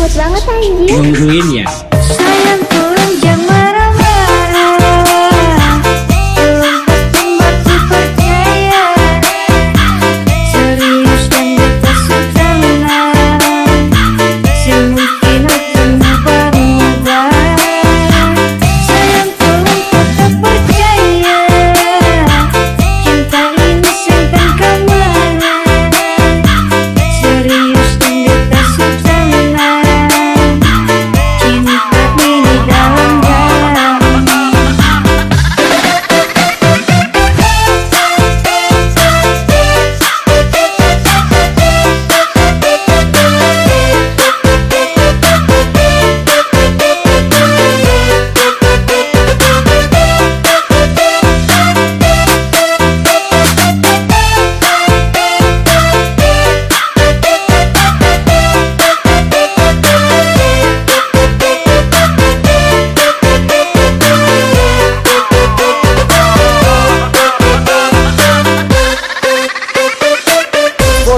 banget banget anjir. Nungguin ya.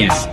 Yes.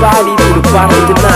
body to the body, the.